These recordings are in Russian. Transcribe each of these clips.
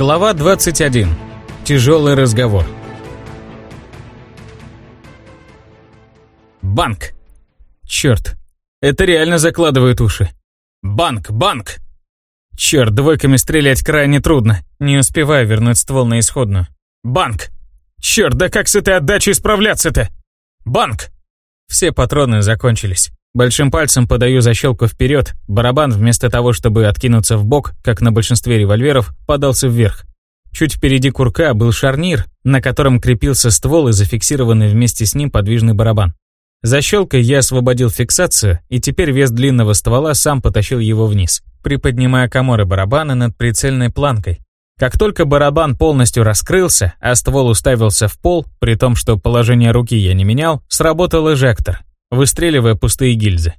Глава 21. Тяжелый разговор. Банк. Черт. Это реально закладывает уши. Банк, банк. Черт, двойками стрелять крайне трудно. Не успеваю вернуть ствол на исходную. Банк. Черт, да как с этой отдачей справляться-то? Банк. Все патроны закончились. Большим пальцем подаю защелку вперед, барабан вместо того, чтобы откинуться в бок, как на большинстве револьверов, подался вверх. Чуть впереди курка был шарнир, на котором крепился ствол и зафиксированный вместе с ним подвижный барабан. Защелкой я освободил фиксацию, и теперь вес длинного ствола сам потащил его вниз, приподнимая коморы барабана над прицельной планкой. Как только барабан полностью раскрылся, а ствол уставился в пол, при том, что положение руки я не менял, сработал эжектор, выстреливая пустые гильзы.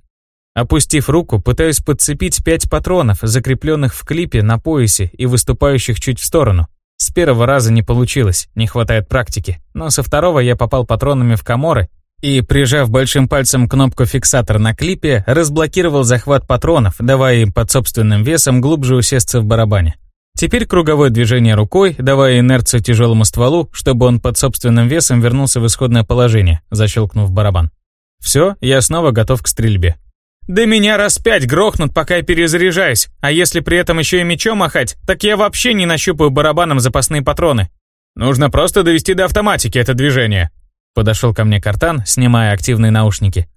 Опустив руку, пытаюсь подцепить пять патронов, закрепленных в клипе на поясе и выступающих чуть в сторону. С первого раза не получилось, не хватает практики, но со второго я попал патронами в коморы и, прижав большим пальцем кнопку фиксатора на клипе, разблокировал захват патронов, давая им под собственным весом глубже усесться в барабане. Теперь круговое движение рукой, давая инерцию тяжелому стволу, чтобы он под собственным весом вернулся в исходное положение, защелкнув барабан. Все, я снова готов к стрельбе. Да меня раз пять грохнут, пока я перезаряжаюсь, а если при этом еще и мечом махать, так я вообще не нащупаю барабаном запасные патроны. Нужно просто довести до автоматики это движение. Подошел ко мне Картан, снимая активные наушники.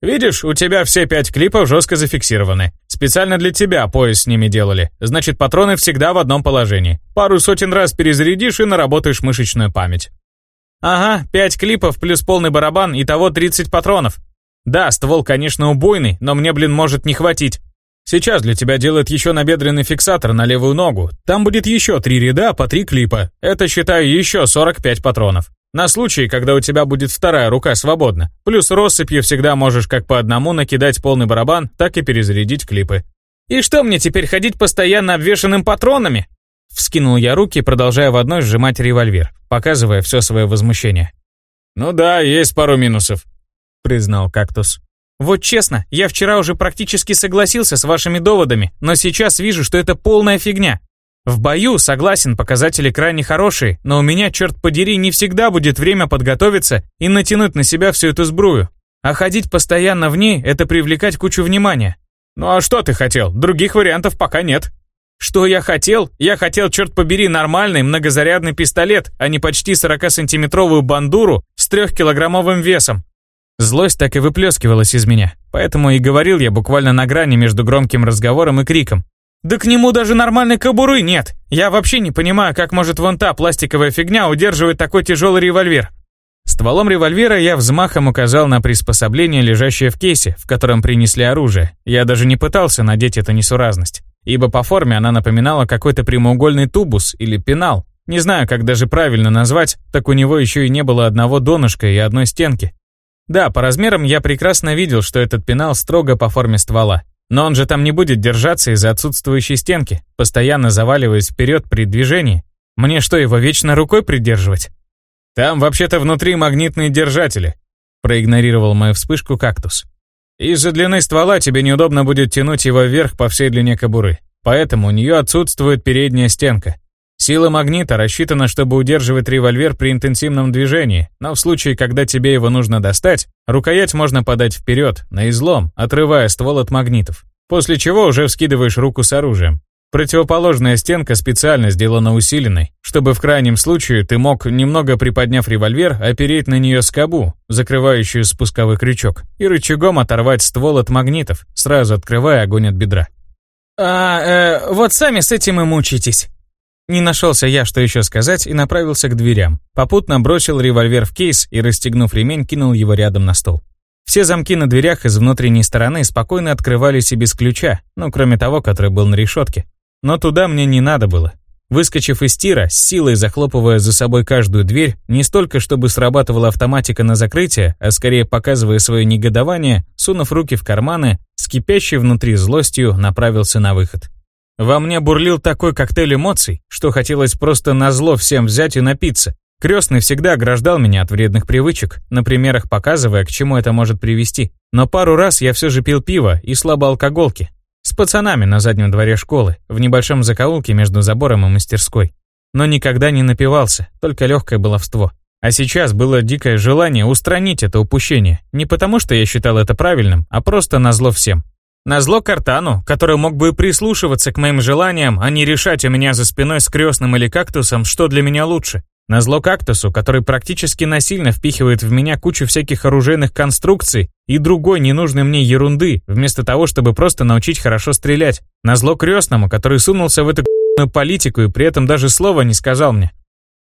«Видишь, у тебя все пять клипов жестко зафиксированы. Специально для тебя пояс с ними делали. Значит, патроны всегда в одном положении. Пару сотен раз перезарядишь и наработаешь мышечную память». «Ага, пять клипов плюс полный барабан, и того 30 патронов. Да, ствол, конечно, убойный, но мне, блин, может не хватить. Сейчас для тебя делают еще набедренный фиксатор на левую ногу. Там будет еще три ряда по три клипа. Это, считаю, еще 45 патронов. На случай, когда у тебя будет вторая рука свободна. Плюс россыпью всегда можешь как по одному накидать полный барабан, так и перезарядить клипы. «И что мне теперь ходить постоянно обвешанным патронами?» Вскинул я руки, продолжая в одной сжимать револьвер, показывая все свое возмущение. «Ну да, есть пару минусов», — признал кактус. «Вот честно, я вчера уже практически согласился с вашими доводами, но сейчас вижу, что это полная фигня. В бою, согласен, показатели крайне хорошие, но у меня, черт подери, не всегда будет время подготовиться и натянуть на себя всю эту сбрую. А ходить постоянно в ней – это привлекать кучу внимания. Ну а что ты хотел? Других вариантов пока нет. Что я хотел? Я хотел, черт побери, нормальный многозарядный пистолет, а не почти 40-сантиметровую бандуру с трехкилограммовым весом. Злость так и выплескивалась из меня, поэтому и говорил я буквально на грани между громким разговором и криком. Да к нему даже нормальной кобуры нет. Я вообще не понимаю, как может вон та пластиковая фигня удерживать такой тяжелый револьвер. Стволом револьвера я взмахом указал на приспособление, лежащее в кейсе, в котором принесли оружие. Я даже не пытался надеть эту несуразность, ибо по форме она напоминала какой-то прямоугольный тубус или пенал. Не знаю, как даже правильно назвать, так у него еще и не было одного донышка и одной стенки. Да, по размерам я прекрасно видел, что этот пенал строго по форме ствола. Но он же там не будет держаться из-за отсутствующей стенки, постоянно заваливаясь вперед при движении. Мне что, его вечно рукой придерживать? Там вообще-то внутри магнитные держатели. Проигнорировал мою вспышку кактус. Из-за длины ствола тебе неудобно будет тянуть его вверх по всей длине кобуры. Поэтому у нее отсутствует передняя стенка. Сила магнита рассчитана, чтобы удерживать револьвер при интенсивном движении, но в случае, когда тебе его нужно достать, рукоять можно подать вперед, на излом, отрывая ствол от магнитов, после чего уже вскидываешь руку с оружием. Противоположная стенка специально сделана усиленной, чтобы в крайнем случае ты мог, немного приподняв револьвер, опереть на нее скобу, закрывающую спусковой крючок, и рычагом оторвать ствол от магнитов, сразу открывая огонь от бедра. «А, э, вот сами с этим и мучитесь», не нашелся я, что еще сказать, и направился к дверям. Попутно бросил револьвер в кейс и, расстегнув ремень, кинул его рядом на стол. Все замки на дверях из внутренней стороны спокойно открывались и без ключа, ну, кроме того, который был на решетке. Но туда мне не надо было. Выскочив из тира, с силой захлопывая за собой каждую дверь, не столько чтобы срабатывала автоматика на закрытие, а скорее показывая свое негодование, сунув руки в карманы, с кипящей внутри злостью направился на выход. Во мне бурлил такой коктейль эмоций, что хотелось просто назло всем взять и напиться. Крестный всегда ограждал меня от вредных привычек, на примерах показывая, к чему это может привести. Но пару раз я все же пил пиво и слабоалкоголки. С пацанами на заднем дворе школы, в небольшом закоулке между забором и мастерской. но никогда не напивался, только легкое баловство. А сейчас было дикое желание устранить это упущение, не потому что я считал это правильным, а просто назло всем. Назло Картану, который мог бы прислушиваться к моим желаниям, а не решать у меня за спиной с крестным или кактусом, что для меня лучше. Назло кактусу, который практически насильно впихивает в меня кучу всяких оружейных конструкций и другой ненужной мне ерунды, вместо того, чтобы просто научить хорошо стрелять. Назло крестному, который сунулся в эту политику и при этом даже слова не сказал мне.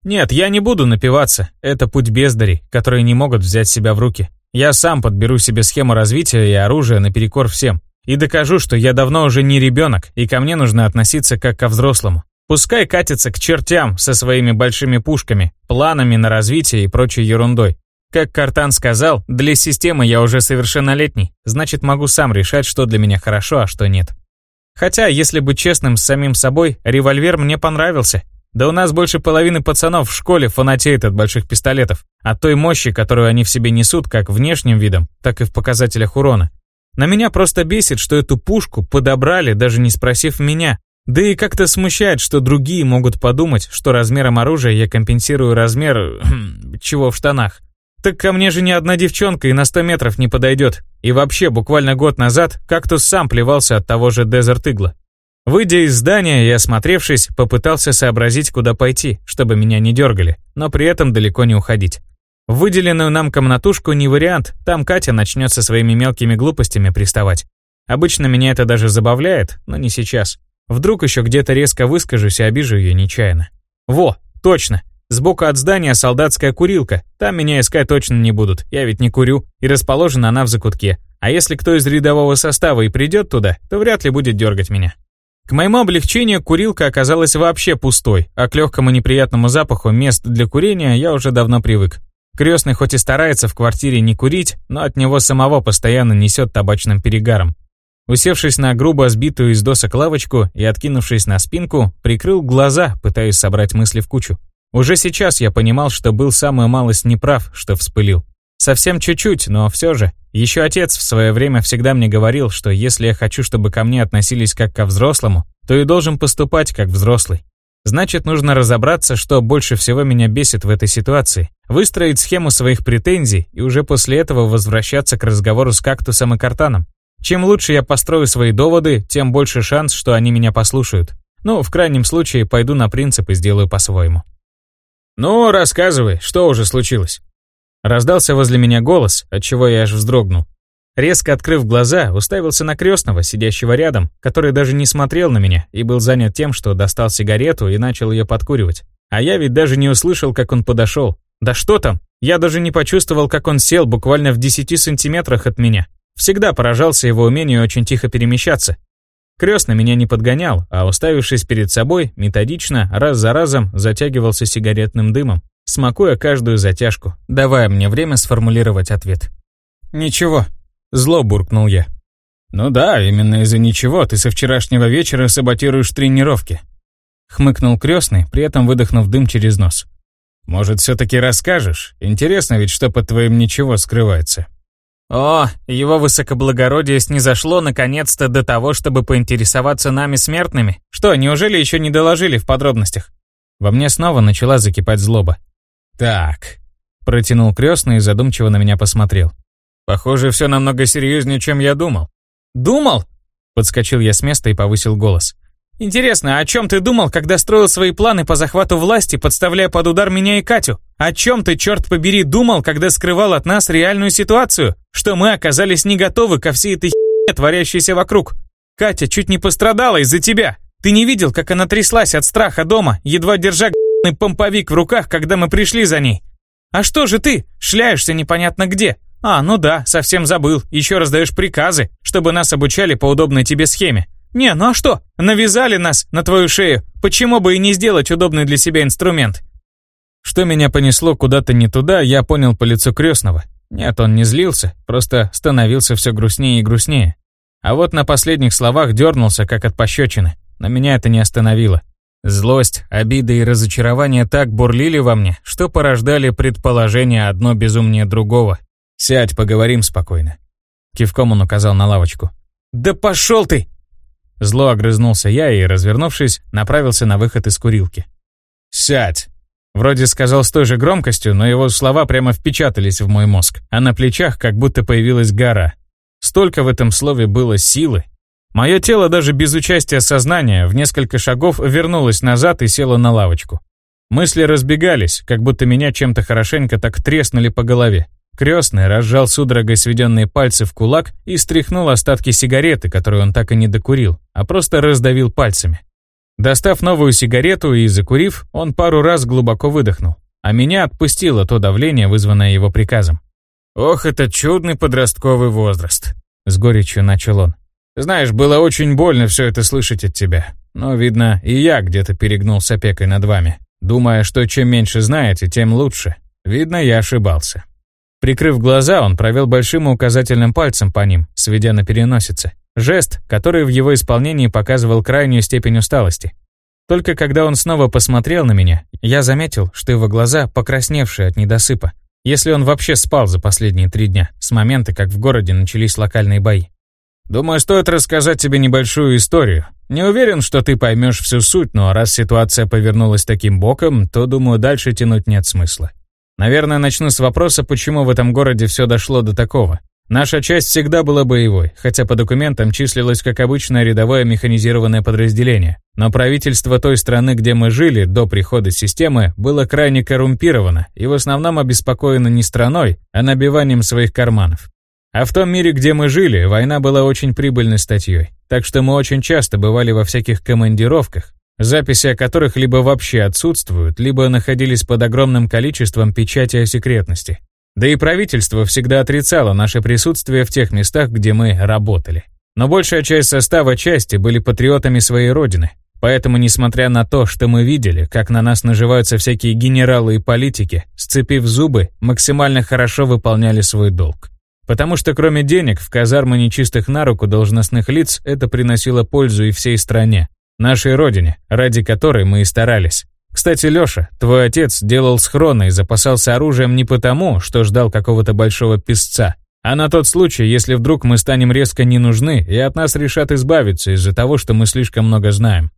Нет, я не буду напиваться. Это путь бездарей, которые не могут взять себя в руки. Я сам подберу себе схему развития и оружия наперекор всем. И докажу, что я давно уже не ребенок, и ко мне нужно относиться как ко взрослому. Пускай катится к чертям со своими большими пушками, планами на развитие и прочей ерундой. Как Картан сказал, для системы я уже совершеннолетний, значит могу сам решать, что для меня хорошо, а что нет. Хотя, если быть честным с самим собой, револьвер мне понравился. Да у нас больше половины пацанов в школе фанатеет от больших пистолетов, от той мощи, которую они в себе несут как внешним видом, так и в показателях урона. На меня просто бесит, что эту пушку подобрали, даже не спросив меня. Да и как-то смущает, что другие могут подумать, что размером оружия я компенсирую размер... чего в штанах. Так ко мне же ни одна девчонка и на 100 метров не подойдет. И вообще, буквально год назад кактус сам плевался от того же Дезерт Игла. Выйдя из здания и осмотревшись, попытался сообразить, куда пойти, чтобы меня не дергали, но при этом далеко не уходить. В выделенную нам комнатушку не вариант, там Катя начнет со своими мелкими глупостями приставать. Обычно меня это даже забавляет, но не сейчас. Вдруг еще где-то резко выскажусь и обижу ее нечаянно. Во, точно. Сбоку от здания солдатская курилка. Там меня искать точно не будут, я ведь не курю, и расположена она в закутке. А если кто из рядового состава и придет туда, то вряд ли будет дергать меня. К моему облегчению курилка оказалась вообще пустой, а к легкому неприятному запаху мест для курения я уже давно привык. Крестный хоть и старается в квартире не курить, но от него самого постоянно несет табачным перегаром. Усевшись на грубо сбитую из досок лавочку и откинувшись на спинку, прикрыл глаза, пытаясь собрать мысли в кучу. Уже сейчас я понимал, что был самую малость неправ, что вспылил. Совсем чуть-чуть, но все же. Еще отец в свое время всегда мне говорил, что если я хочу, чтобы ко мне относились как ко взрослому, то и должен поступать как взрослый. Значит, нужно разобраться, что больше всего меня бесит в этой ситуации, выстроить схему своих претензий и уже после этого возвращаться к разговору с кактусом и картаном. Чем лучше я построю свои доводы, тем больше шанс, что они меня послушают. Ну, в крайнем случае, пойду на принцип и сделаю по-своему. «Ну, рассказывай, что уже случилось?» Раздался возле меня голос, от чего я аж вздрогнул. Резко открыв глаза, уставился на крестного, сидящего рядом, который даже не смотрел на меня и был занят тем, что достал сигарету и начал ее подкуривать. А я ведь даже не услышал, как он подошел. Да что там, я даже не почувствовал, как он сел буквально в 10 сантиметрах от меня. Всегда поражался его умению очень тихо перемещаться. Крестный меня не подгонял, а уставившись перед собой, методично, раз за разом затягивался сигаретным дымом, смакуя каждую затяжку, давая мне время сформулировать ответ. «Ничего», — зло буркнул я. «Ну да, именно из-за ничего ты со вчерашнего вечера саботируешь тренировки», — хмыкнул крестный, при этом выдохнув дым через нос. «Может, все-таки расскажешь? Интересно ведь, что под твоим ничего скрывается». О, его высокоблагородие снизошло наконец-то до того, чтобы поинтересоваться нами смертными. Что, неужели еще не доложили в подробностях? Во мне снова начала закипать злоба. «Так», — протянул крестный и задумчиво на меня посмотрел. «Похоже, все намного серьезнее, чем я думал». «Думал?» — подскочил я с места и повысил голос. «Интересно, о чем ты думал, когда строил свои планы по захвату власти, подставляя под удар меня и Катю? О чем ты, черт побери, думал, когда скрывал от нас реальную ситуацию? Что мы оказались не готовы ко всей этой херне, творящейся вокруг? Катя чуть не пострадала из-за тебя. Ты не видел, как она тряслась от страха дома, едва держа помповик в руках, когда мы пришли за ней. А что же ты? Шляешься непонятно где. А, ну да, совсем забыл. Еще раздаешь приказы, чтобы нас обучали по удобной тебе схеме. Не, ну а что? Навязали нас на твою шею. Почему бы и не сделать удобный для себя инструмент? Что меня понесло куда-то не туда, я понял по лицу крестного. Нет, он не злился, просто становился все грустнее и грустнее. А вот на последних словах дернулся, как от пощечины. Но меня это не остановило. Злость, обида и разочарование так бурлили во мне, что порождали предположение одно безумнее другого. «Сядь, поговорим спокойно». Кивком он указал на лавочку. «Да пошел ты!» Зло огрызнулся я и, развернувшись, направился на выход из курилки. «Сядь!» Вроде сказал с той же громкостью, но его слова прямо впечатались в мой мозг, а на плечах как будто появилась гора. Столько в этом слове было силы. Мое тело даже без участия сознания в несколько шагов вернулось назад и село на лавочку. Мысли разбегались, как будто меня чем-то хорошенько так треснули по голове. Крестный разжал судорогой сведенные пальцы в кулак и стряхнул остатки сигареты, которую он так и не докурил, а просто раздавил пальцами. Достав новую сигарету и закурив, он пару раз глубоко выдохнул, а меня отпустило то давление, вызванное его приказом. «Ох, это чудный подростковый возраст», — с горечью начал он. «Знаешь, было очень больно все это слышать от тебя, но, видно, и я где-то перегнул с опекой над вами, думая, что чем меньше знаете, тем лучше. Видно, я ошибался». Прикрыв глаза, он провел большим и указательным пальцем по ним, сведя на переносице. Жест, который в его исполнении показывал крайнюю степень усталости. Только когда он снова посмотрел на меня, я заметил, что его глаза покрасневшие от недосыпа, если он вообще спал за последние три дня, с момента, как в городе начались локальные бои. Думаю, стоит рассказать тебе небольшую историю. Не уверен, что ты поймешь всю суть, но раз ситуация повернулась таким боком, то, думаю, дальше тянуть нет смысла. Наверное, начну с вопроса, почему в этом городе все дошло до такого. Наша часть всегда была боевой, хотя по документам числилась как обычное рядовое механизированное подразделение. Но правительство той страны, где мы жили до прихода системы, было крайне коррумпировано и в основном обеспокоено не страной, а набиванием своих карманов. А в том мире, где мы жили, война была очень прибыльной статьей. Так что мы очень часто бывали во всяких командировках, записи о которых либо вообще отсутствуют, либо находились под огромным количеством печати о секретности. Да и правительство всегда отрицало наше присутствие в тех местах, где мы работали. Но большая часть состава части были патриотами своей родины. Поэтому, несмотря на то, что мы видели, как на нас наживаются всякие генералы и политики, сцепив зубы, максимально хорошо выполняли свой долг. Потому что кроме денег в казармы нечистых на руку должностных лиц это приносило пользу и всей стране, нашей родине, ради которой мы и старались. Кстати, Лёша, твой отец делал схроны и запасался оружием не потому, что ждал какого-то большого писца, а на тот случай, если вдруг мы станем резко не нужны и от нас решат избавиться из-за того, что мы слишком много знаем.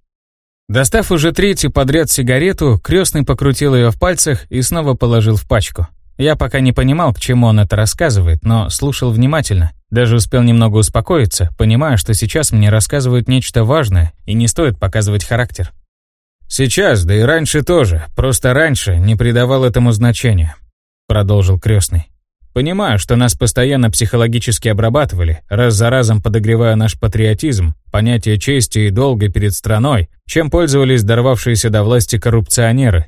Достав уже третью подряд сигарету, крестный покрутил ее в пальцах и снова положил в пачку. Я пока не понимал, к чему он это рассказывает, но слушал внимательно. Даже успел немного успокоиться, понимая, что сейчас мне рассказывают нечто важное и не стоит показывать характер. «Сейчас, да и раньше тоже, просто раньше не придавал этому значения», — продолжил крестный. «Понимаю, что нас постоянно психологически обрабатывали, раз за разом подогревая наш патриотизм, понятие чести и долга перед страной, чем пользовались дорвавшиеся до власти коррупционеры.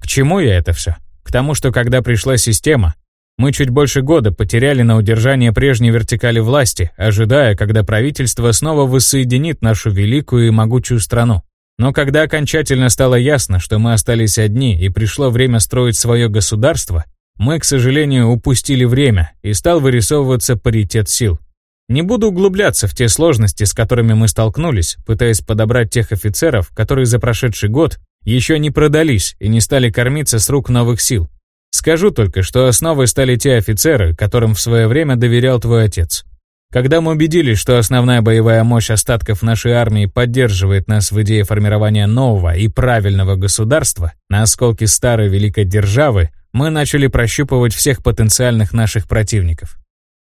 К чему я это все? К тому, что когда пришла система, мы чуть больше года потеряли на удержание прежней вертикали власти, ожидая, когда правительство снова воссоединит нашу великую и могучую страну. Но когда окончательно стало ясно, что мы остались одни и пришло время строить свое государство, мы, к сожалению, упустили время и стал вырисовываться паритет сил. Не буду углубляться в те сложности, с которыми мы столкнулись, пытаясь подобрать тех офицеров, которые за прошедший год еще не продались и не стали кормиться с рук новых сил. Скажу только, что основой стали те офицеры, которым в свое время доверял твой отец. Когда мы убедились, что основная боевая мощь остатков нашей армии поддерживает нас в идее формирования нового и правильного государства на осколки старой великой державы, мы начали прощупывать всех потенциальных наших противников.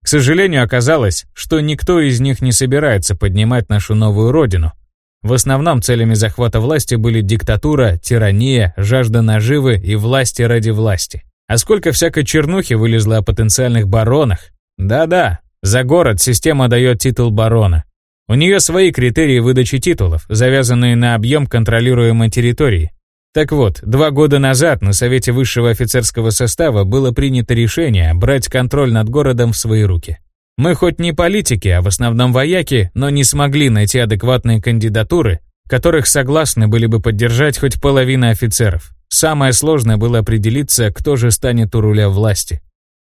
К сожалению, оказалось, что никто из них не собирается поднимать нашу новую родину. В основном целями захвата власти были диктатура, тирания, жажда наживы и власти ради власти. А сколько всякой чернухи вылезло о потенциальных баронах? Да-да, за город система дает титул барона. У нее свои критерии выдачи титулов, завязанные на объем контролируемой территории. Так вот, два года назад на Совете высшего офицерского состава было принято решение брать контроль над городом в свои руки. Мы хоть не политики, а в основном вояки, но не смогли найти адекватные кандидатуры, которых согласны были бы поддержать хоть половина офицеров. Самое сложное было определиться, кто же станет у руля власти.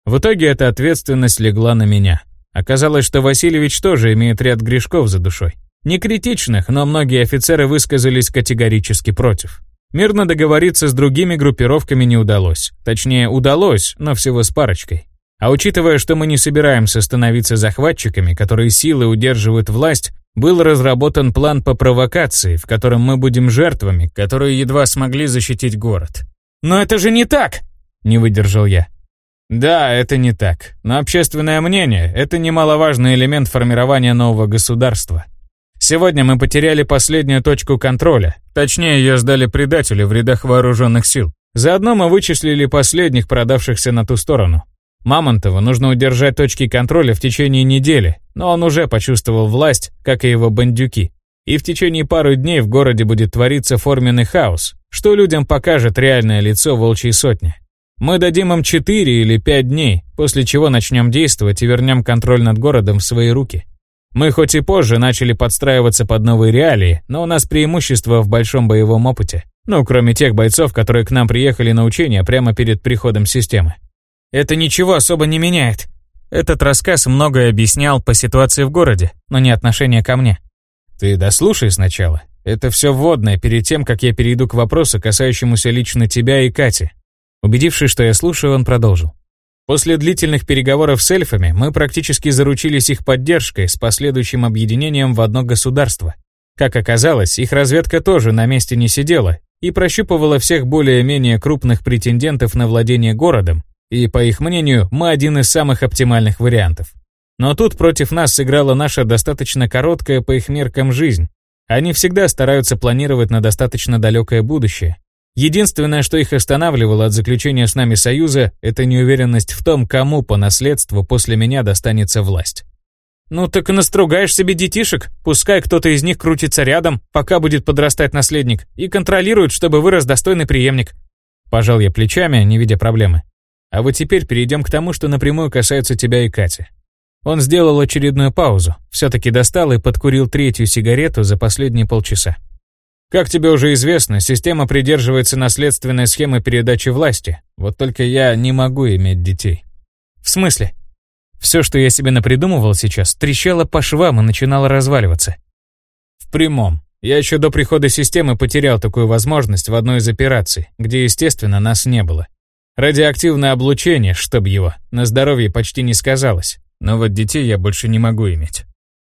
В итоге эта ответственность легла на меня. Оказалось, что Васильевич тоже имеет ряд грешков за душой. Не критичных, но многие офицеры высказались категорически против. Мирно договориться с другими группировками не удалось. Точнее, удалось, но всего с парочкой. А учитывая, что мы не собираемся становиться захватчиками, которые силой удерживают власть, был разработан план по провокации, в котором мы будем жертвами, которые едва смогли защитить город. «Но это же не так!» — не выдержал я. Да, это не так. Но общественное мнение – это немаловажный элемент формирования нового государства. Сегодня мы потеряли последнюю точку контроля. Точнее, ее сдали предателю в рядах вооруженных сил. Заодно мы вычислили последних продавшихся на ту сторону. Мамонтову нужно удержать точки контроля в течение недели, но он уже почувствовал власть, как и его бандюки. И в течение пары дней в городе будет твориться форменный хаос, что людям покажет реальное лицо волчьей сотни. Мы дадим им 4 или 5 дней, после чего начнем действовать и вернем контроль над городом в свои руки. Мы хоть и позже начали подстраиваться под новые реалии, но у нас преимущество в большом боевом опыте. Ну, кроме тех бойцов, которые к нам приехали на учения прямо перед приходом системы. Это ничего особо не меняет. Этот рассказ многое объяснял по ситуации в городе, но не отношение ко мне. Ты дослушай сначала. Это все вводное перед тем, как я перейду к вопросу, касающемуся лично тебя и Кати. Убедившись, что я слушаю, он продолжил. После длительных переговоров с эльфами мы практически заручились их поддержкой с последующим объединением в одно государство. Как оказалось, их разведка тоже на месте не сидела и прощупывала всех более-менее крупных претендентов на владение городом, и, по их мнению, мы один из самых оптимальных вариантов. Но тут против нас сыграла наша достаточно короткая по их меркам жизнь. Они всегда стараются планировать на достаточно далекое будущее, Единственное, что их останавливало от заключения с нами союза, это неуверенность в том, кому по наследству после меня достанется власть. «Ну так и настругаешь себе детишек, пускай кто-то из них крутится рядом, пока будет подрастать наследник, и контролирует, чтобы вырос достойный преемник». Пожал я плечами, не видя проблемы. А вот теперь перейдем к тому, что напрямую касается тебя и Кати. Он сделал очередную паузу, все-таки достал и подкурил третью сигарету за последние полчаса. Как тебе уже известно, система придерживается наследственной схемы передачи власти. Вот только я не могу иметь детей. В смысле? Все, что я себе напридумывал сейчас, трещало по швам и начинало разваливаться. В прямом. Я еще до прихода системы потерял такую возможность в одной из операций, где, естественно, нас не было. Радиоактивное облучение, чтоб его, на здоровье почти не сказалось. Но вот детей я больше не могу иметь.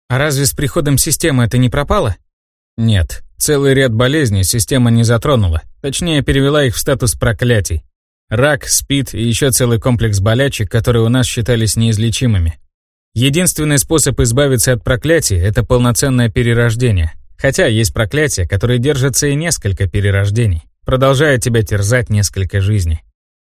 А разве с приходом системы это не пропало? Нет, целый ряд болезней система не затронула, точнее перевела их в статус проклятий. Рак, СПИД и еще целый комплекс болячек, которые у нас считались неизлечимыми. Единственный способ избавиться от проклятий – это полноценное перерождение. Хотя есть проклятия, которые держатся и несколько перерождений, продолжая тебя терзать несколько жизней.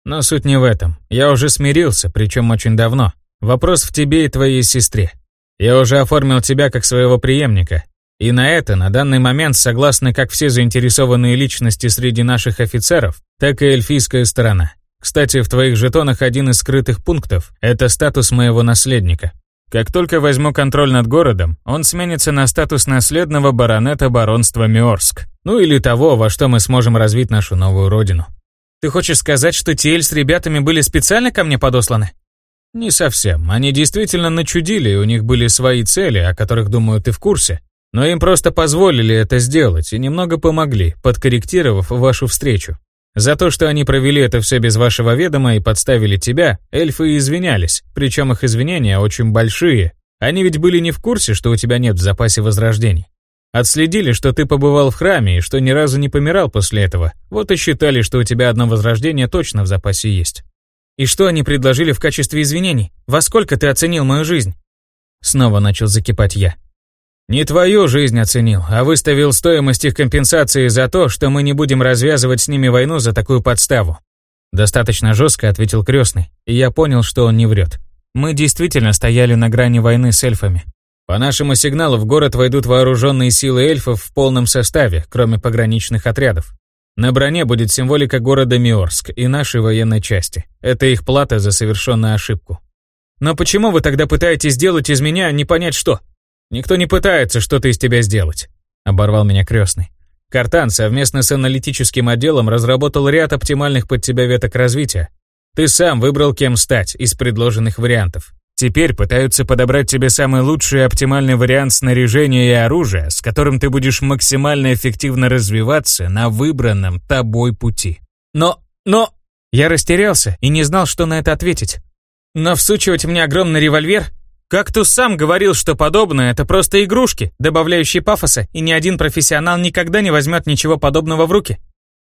Но суть не в этом. Я уже смирился, причем очень давно. Вопрос в тебе и твоей сестре. Я уже оформил тебя как своего преемника, и на это на данный момент согласны как все заинтересованные личности среди наших офицеров, так и эльфийская сторона. Кстати, в твоих жетонах один из скрытых пунктов – это статус моего наследника. Как только возьму контроль над городом, он сменится на статус наследного баронета баронства Миорск. Ну или того, во что мы сможем развить нашу новую родину. Ты хочешь сказать, что Тиэль с ребятами были специально ко мне подосланы? Не совсем. Они действительно начудили, у них были свои цели, о которых, думаю, ты в курсе. Но им просто позволили это сделать и немного помогли, подкорректировав вашу встречу. За то, что они провели это все без вашего ведома и подставили тебя, эльфы извинялись, причем их извинения очень большие. Они ведь были не в курсе, что у тебя нет в запасе возрождений. Отследили, что ты побывал в храме и что ни разу не помирал после этого, вот и считали, что у тебя одно возрождение точно в запасе есть. И что они предложили в качестве извинений? Во сколько ты оценил мою жизнь? Снова начал закипать я. Не твою жизнь оценил, а выставил стоимость их компенсации за то, что мы не будем развязывать с ними войну за такую подставу. Достаточно жестко ответил крестный, и я понял, что он не врет. Мы действительно стояли на грани войны с эльфами. По нашему сигналу в город войдут вооруженные силы эльфов в полном составе, кроме пограничных отрядов. На броне будет символика города Миорск и нашей военной части. Это их плата за совершенную ошибку. Но почему вы тогда пытаетесь сделать из меня не понять что? Никто не пытается что-то из тебя сделать», — оборвал меня крестный. Картан совместно с аналитическим отделом разработал ряд оптимальных под тебя веток развития. Ты сам выбрал, кем стать из предложенных вариантов. Теперь пытаются подобрать тебе самый лучший и оптимальный вариант снаряжения и оружия, с которым ты будешь максимально эффективно развиваться на выбранном тобой пути. Но... но... Я растерялся и не знал, что на это ответить. Но всучивать мне огромный револьвер Кактус сам говорил, что подобное — это просто игрушки, добавляющие пафоса, и ни один профессионал никогда не возьмет ничего подобного в руки.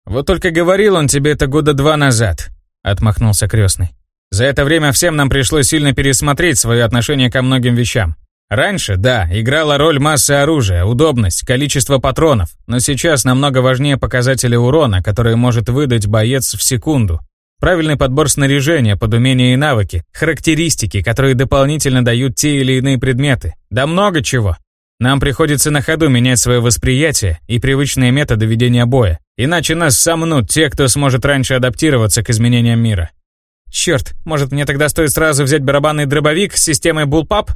«Вот только говорил он тебе это года два назад», — отмахнулся крестный. «За это время всем нам пришлось сильно пересмотреть свое отношение ко многим вещам. Раньше, да, играла роль масса оружия, удобность, количество патронов, но сейчас намного важнее показатели урона, которые может выдать боец в секунду. Правильный подбор снаряжения под умения и навыки, характеристики, которые дополнительно дают те или иные предметы. Да много чего. Нам приходится на ходу менять свое восприятие и привычные методы ведения боя, иначе нас сомнут те, кто сможет раньше адаптироваться к изменениям мира. Черт, может мне тогда стоит сразу взять барабанный дробовик с системой Bullpup?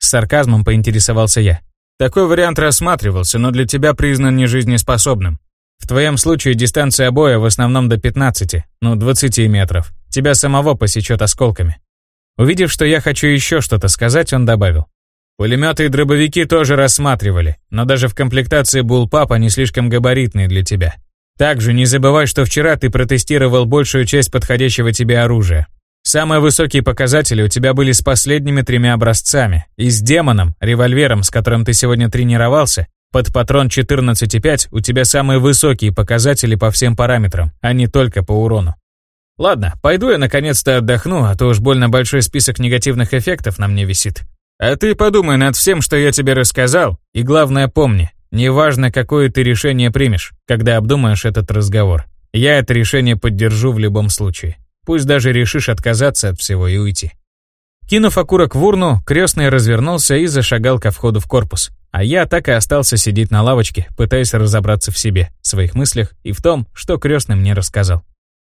С сарказмом поинтересовался я. Такой вариант рассматривался, но для тебя признан нежизнеспособным. В твоем случае дистанция боя в основном до 15, ну 20 метров. Тебя самого посечет осколками. Увидев, что я хочу еще что-то сказать, он добавил. Пулеметы и дробовики тоже рассматривали, но даже в комплектации Bullpup они слишком габаритные для тебя. Также не забывай, что вчера ты протестировал большую часть подходящего тебе оружия. Самые высокие показатели у тебя были с последними тремя образцами. И с демоном, револьвером, с которым ты сегодня тренировался, под патрон 14,5 у тебя самые высокие показатели по всем параметрам, а не только по урону. Ладно, пойду я наконец-то отдохну, а то уж больно большой список негативных эффектов на мне висит. А ты подумай над всем, что я тебе рассказал, и главное помни, неважно, какое ты решение примешь, когда обдумаешь этот разговор. Я это решение поддержу в любом случае. Пусть даже решишь отказаться от всего и уйти. Кинув окурок в урну, крестный развернулся и зашагал ко входу в корпус. А я так и остался сидеть на лавочке, пытаясь разобраться в себе, своих мыслях и в том, что крестный мне рассказал.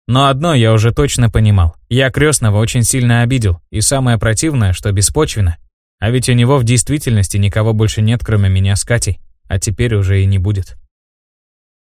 Но одно я уже точно понимал. Я крестного очень сильно обидел, и самое противное, что беспочвенно. А ведь у него в действительности никого больше нет, кроме меня с Катей, а теперь уже и не будет.